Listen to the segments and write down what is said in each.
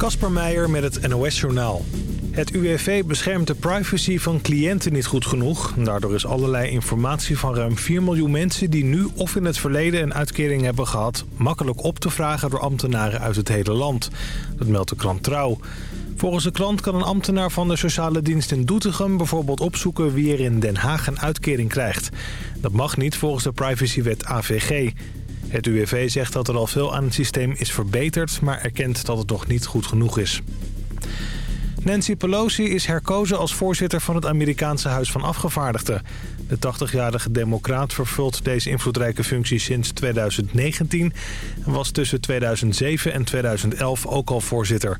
Kasper Meijer met het NOS-journaal. Het UWV beschermt de privacy van cliënten niet goed genoeg. Daardoor is allerlei informatie van ruim 4 miljoen mensen... die nu of in het verleden een uitkering hebben gehad... makkelijk op te vragen door ambtenaren uit het hele land. Dat meldt de krant Trouw. Volgens de krant kan een ambtenaar van de sociale dienst in Doetinchem... bijvoorbeeld opzoeken wie er in Den Haag een uitkering krijgt. Dat mag niet volgens de privacywet AVG... Het UWV zegt dat er al veel aan het systeem is verbeterd... maar erkent dat het nog niet goed genoeg is. Nancy Pelosi is herkozen als voorzitter van het Amerikaanse Huis van Afgevaardigden. De 80-jarige democraat vervult deze invloedrijke functie sinds 2019... en was tussen 2007 en 2011 ook al voorzitter.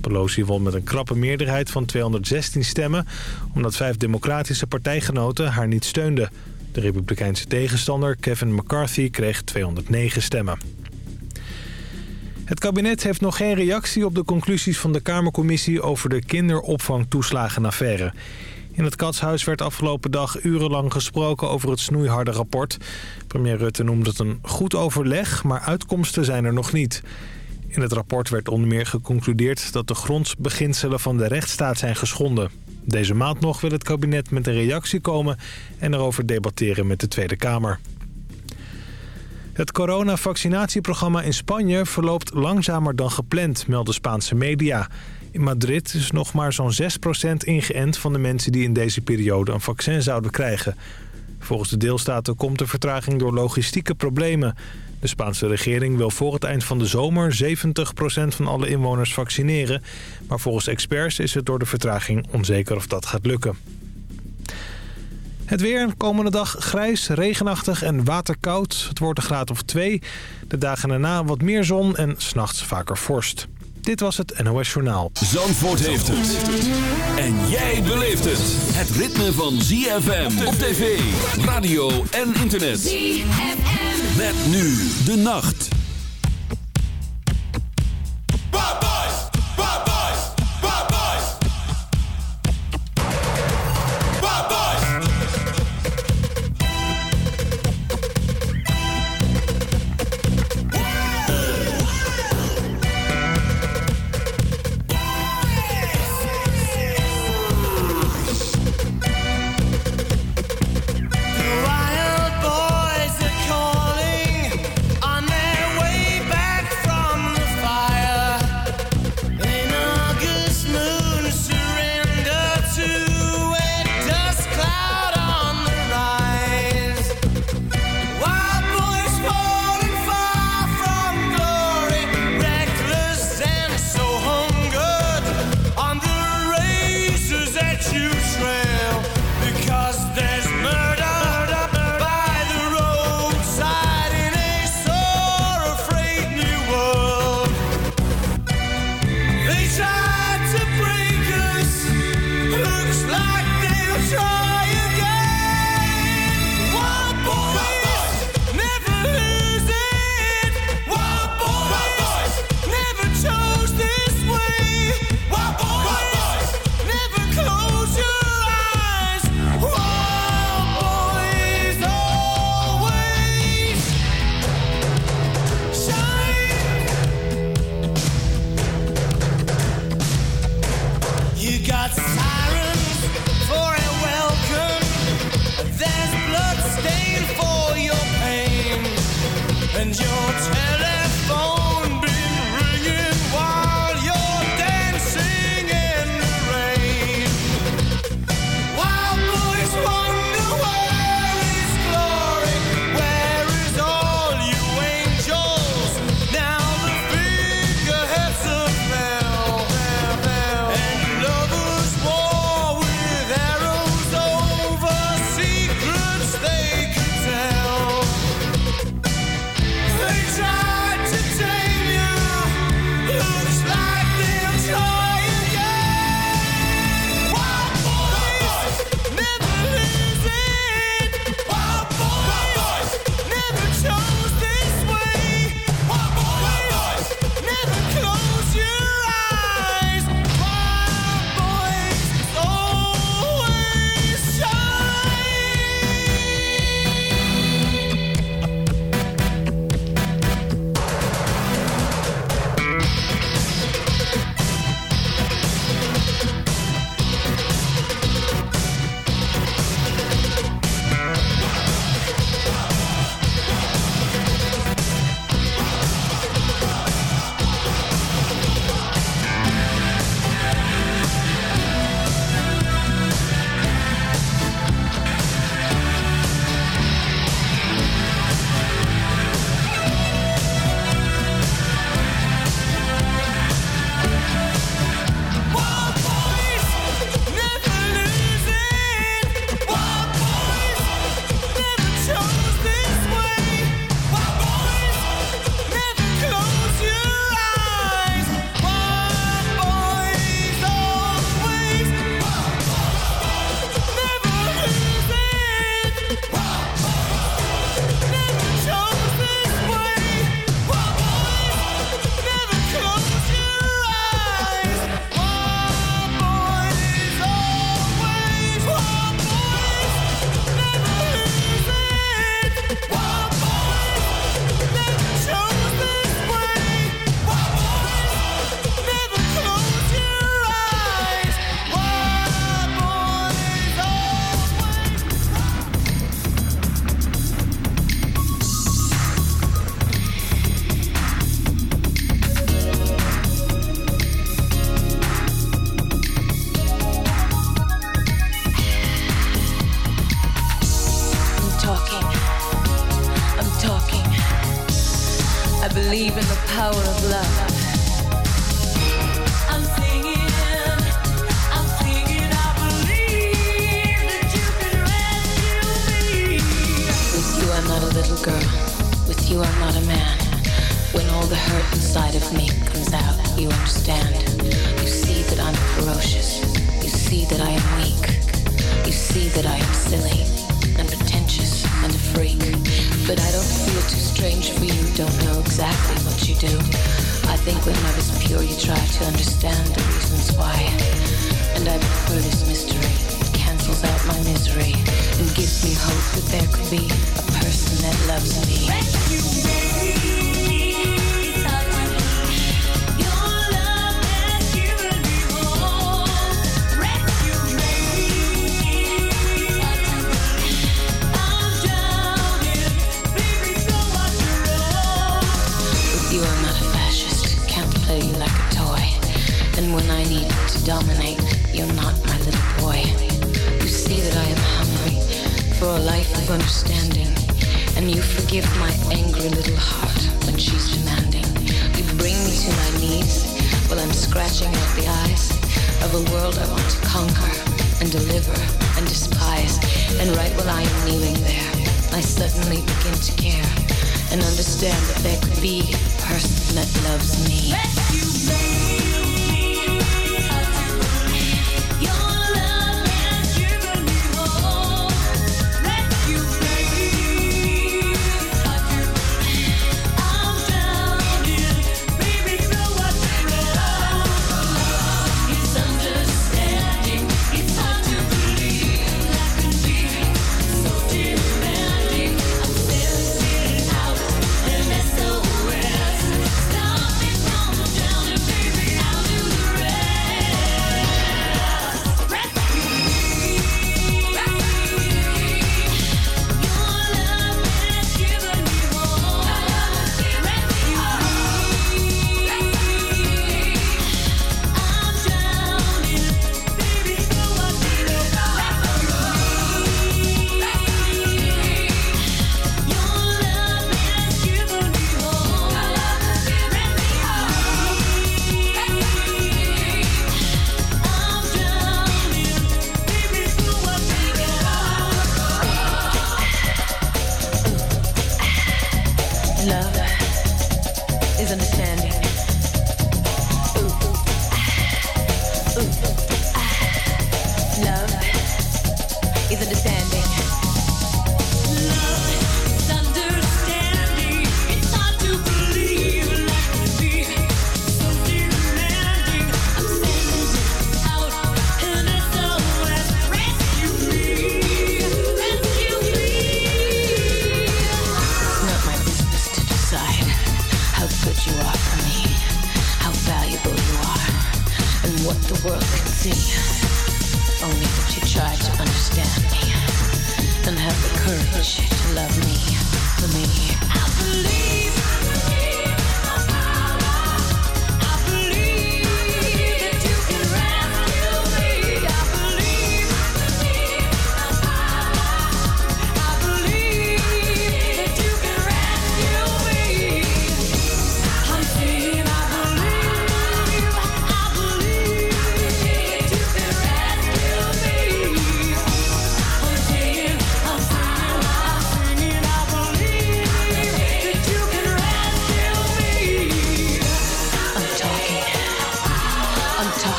Pelosi won met een krappe meerderheid van 216 stemmen... omdat vijf democratische partijgenoten haar niet steunden... De republikeinse tegenstander Kevin McCarthy kreeg 209 stemmen. Het kabinet heeft nog geen reactie op de conclusies van de Kamercommissie over de kinderopvangtoeslagenaffaire. In het Katshuis werd afgelopen dag urenlang gesproken over het snoeiharde rapport. Premier Rutte noemde het een goed overleg, maar uitkomsten zijn er nog niet. In het rapport werd onder meer geconcludeerd dat de grondbeginselen van de rechtsstaat zijn geschonden. Deze maand nog wil het kabinet met een reactie komen en erover debatteren met de Tweede Kamer. Het coronavaccinatieprogramma in Spanje verloopt langzamer dan gepland, melden Spaanse media. In Madrid is nog maar zo'n 6% ingeënt van de mensen die in deze periode een vaccin zouden krijgen. Volgens de deelstaten komt de vertraging door logistieke problemen. De Spaanse regering wil voor het eind van de zomer 70% van alle inwoners vaccineren. Maar volgens experts is het door de vertraging onzeker of dat gaat lukken. Het weer, komende dag grijs, regenachtig en waterkoud. Het wordt een graad of 2. De dagen daarna wat meer zon en s'nachts vaker vorst. Dit was het NOS Journaal. Zandvoort heeft het. En jij beleeft het. Het ritme van ZFM op tv, radio en internet. ZFM. Met nu de nacht. shots.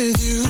with you.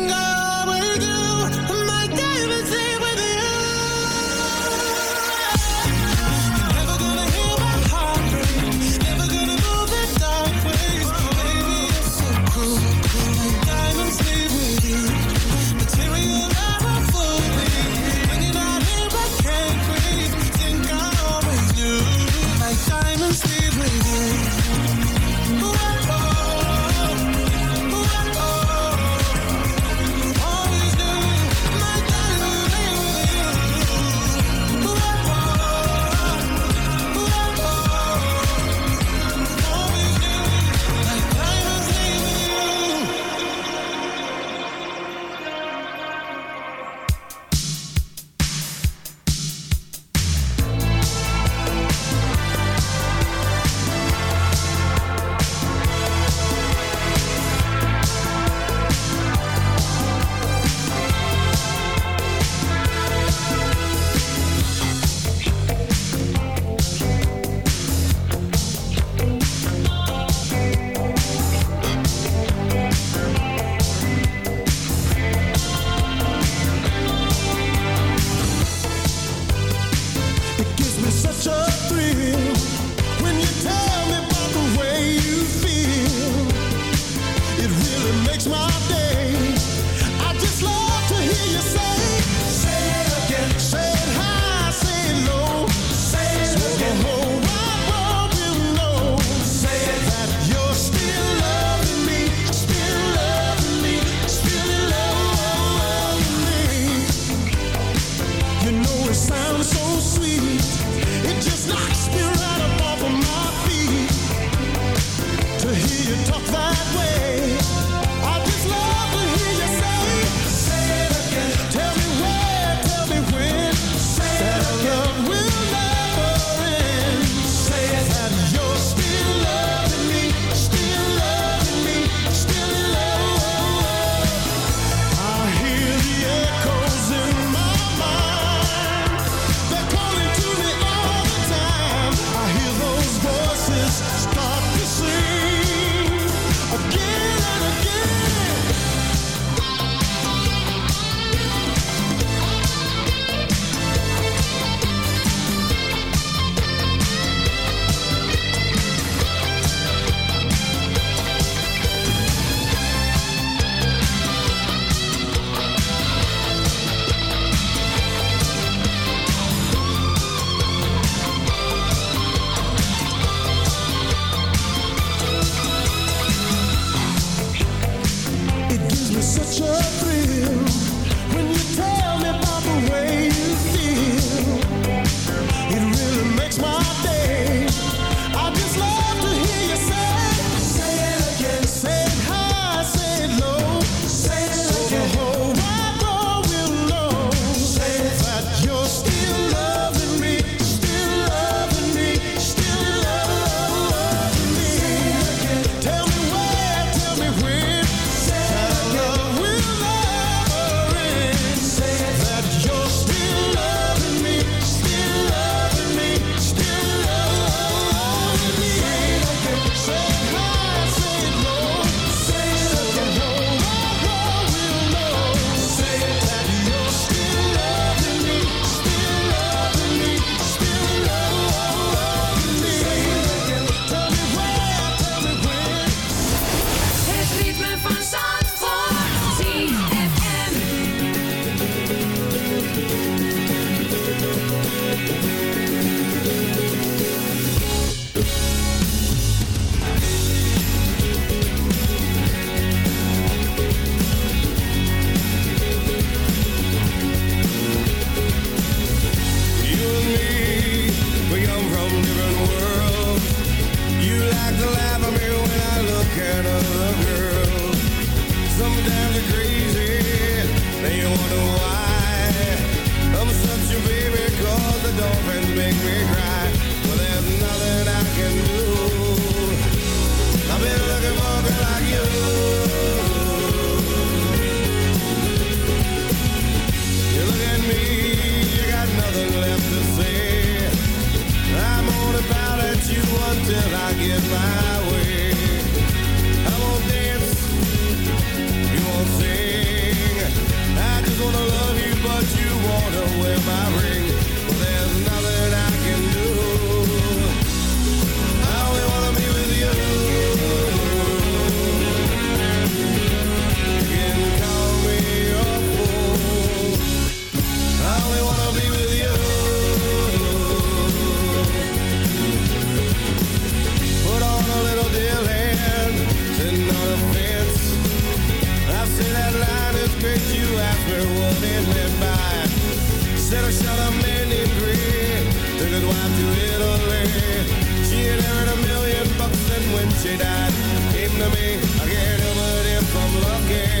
till I goodwife to Italy. She had earned a million bucks and when she died, came to me. I can't help but if I'm lucky.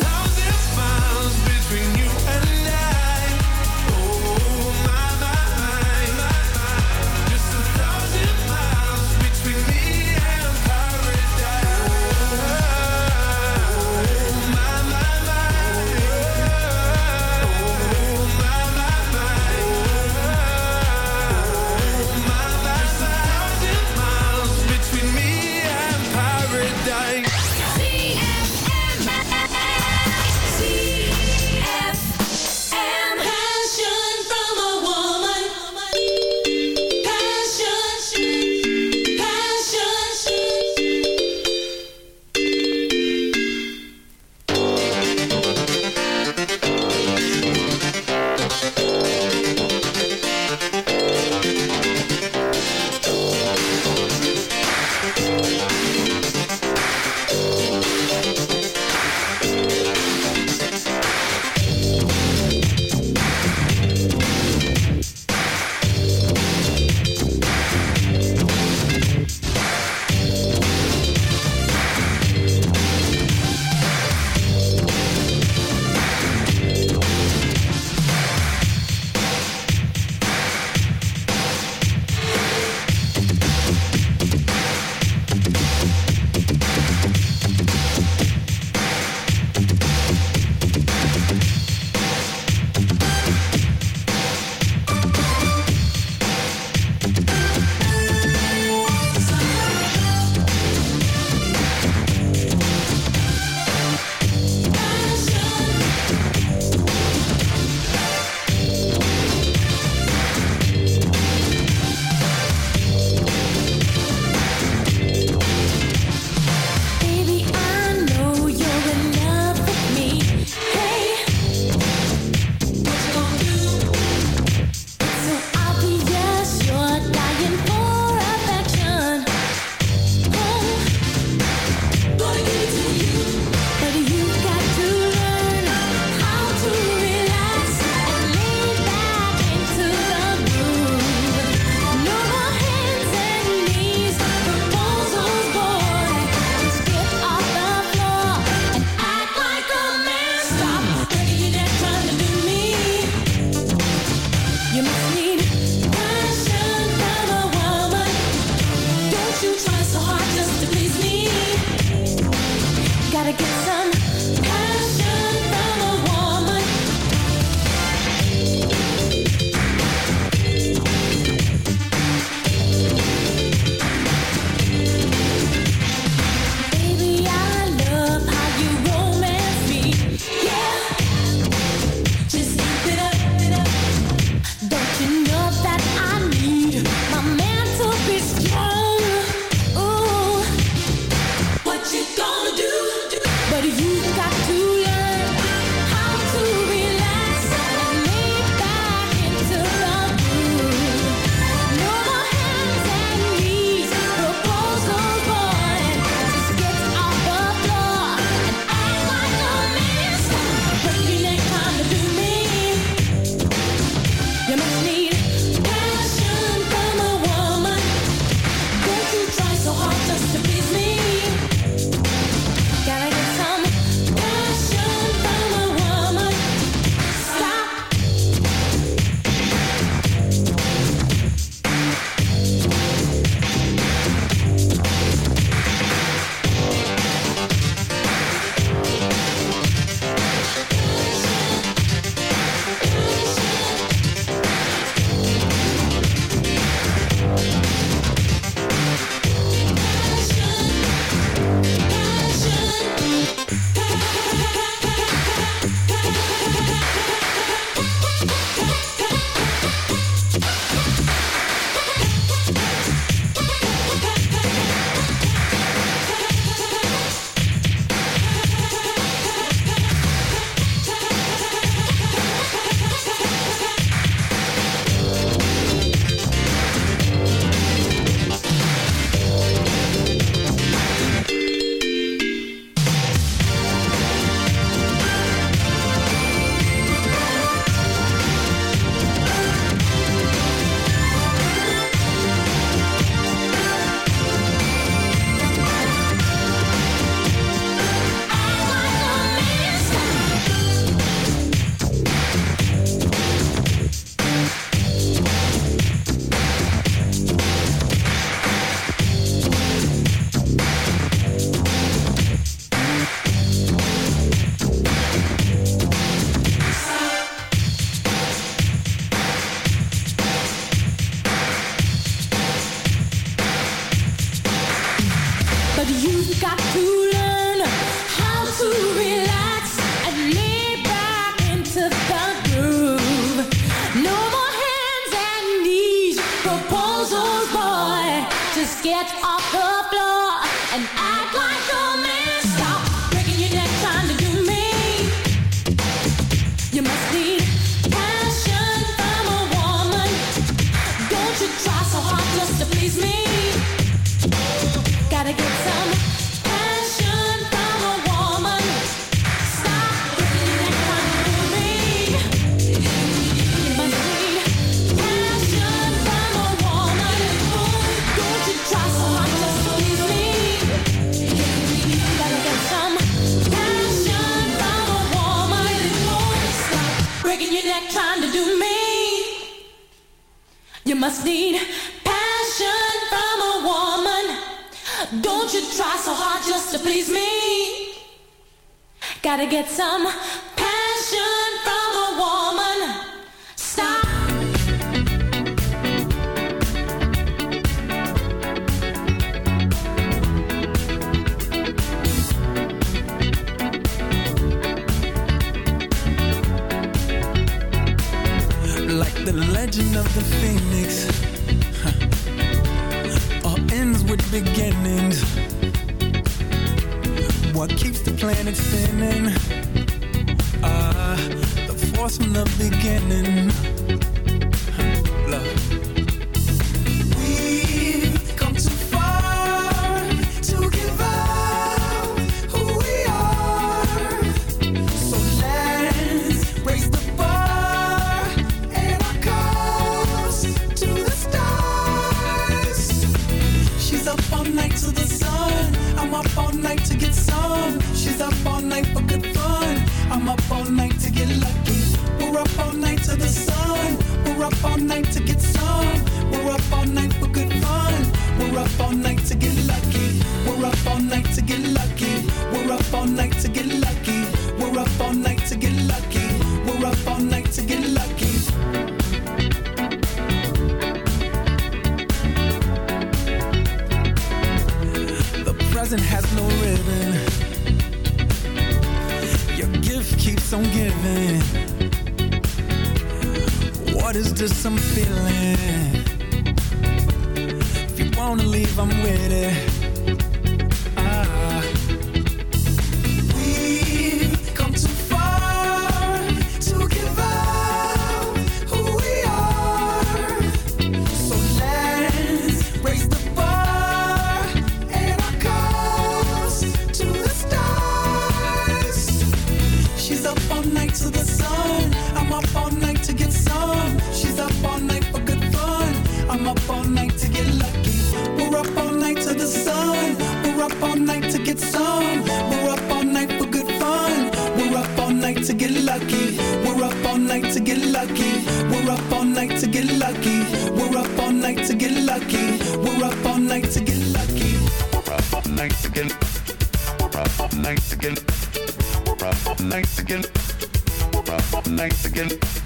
We're up all night for good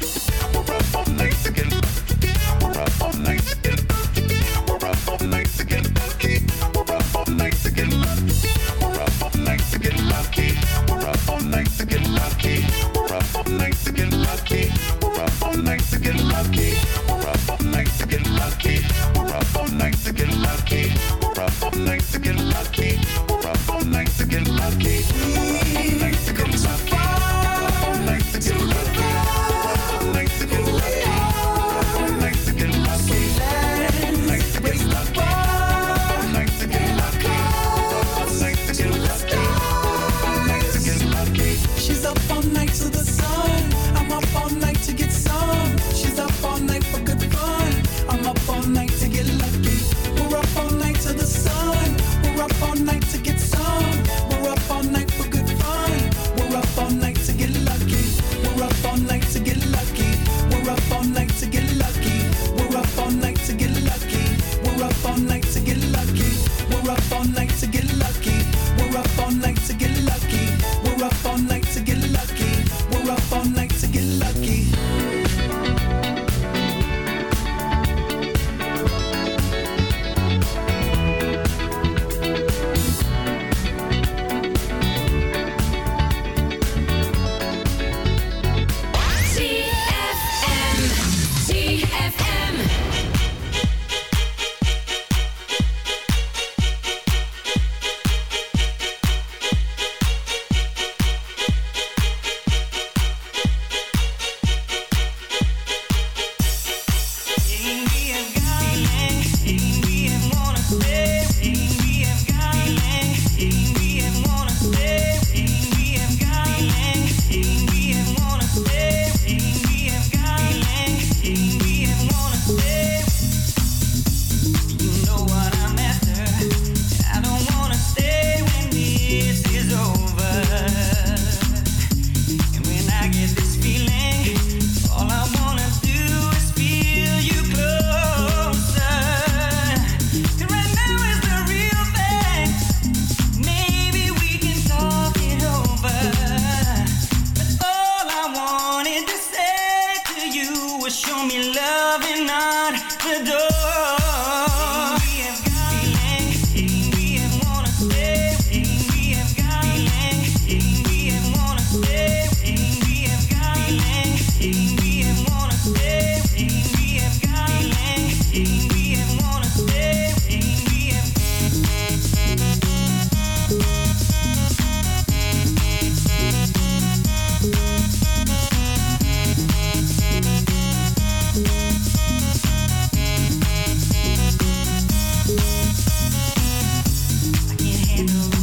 there's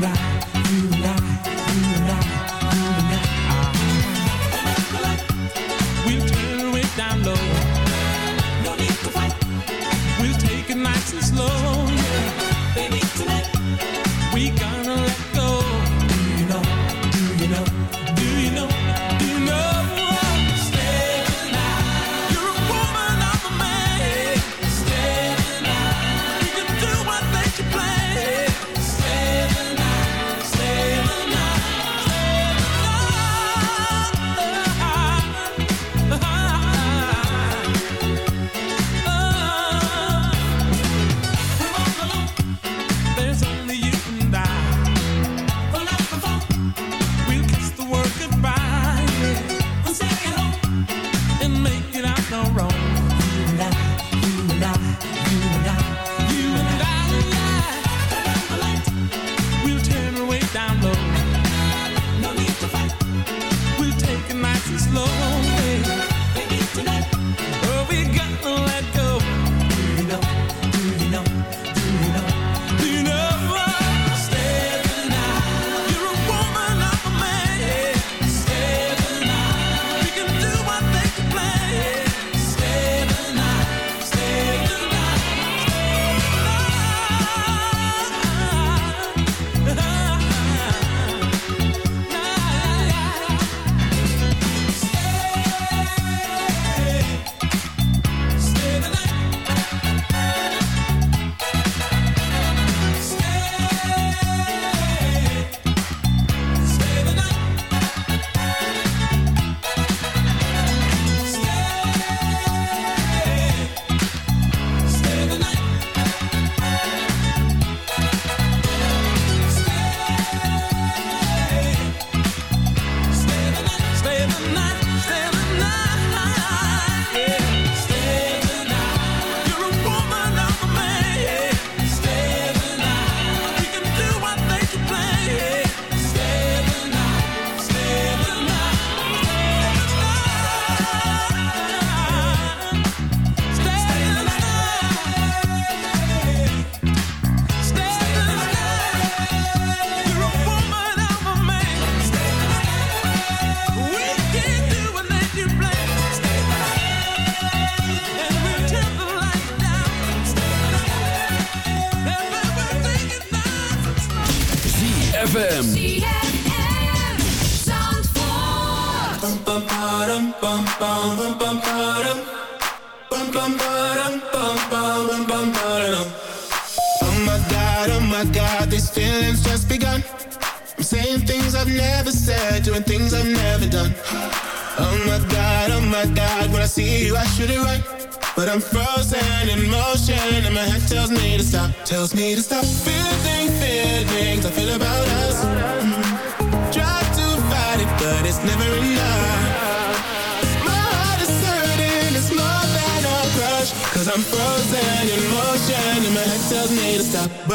tells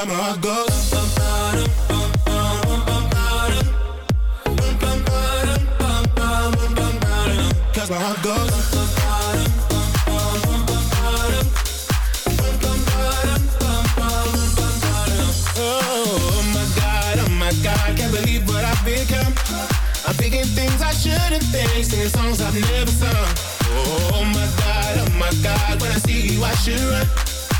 but my heart goes. Bum, bum, bum, bum, bum, bum, Cause my heart goes oh Thinking things I shouldn't think, singing songs I've never sung. Oh my God, oh my God, when I see you I should run.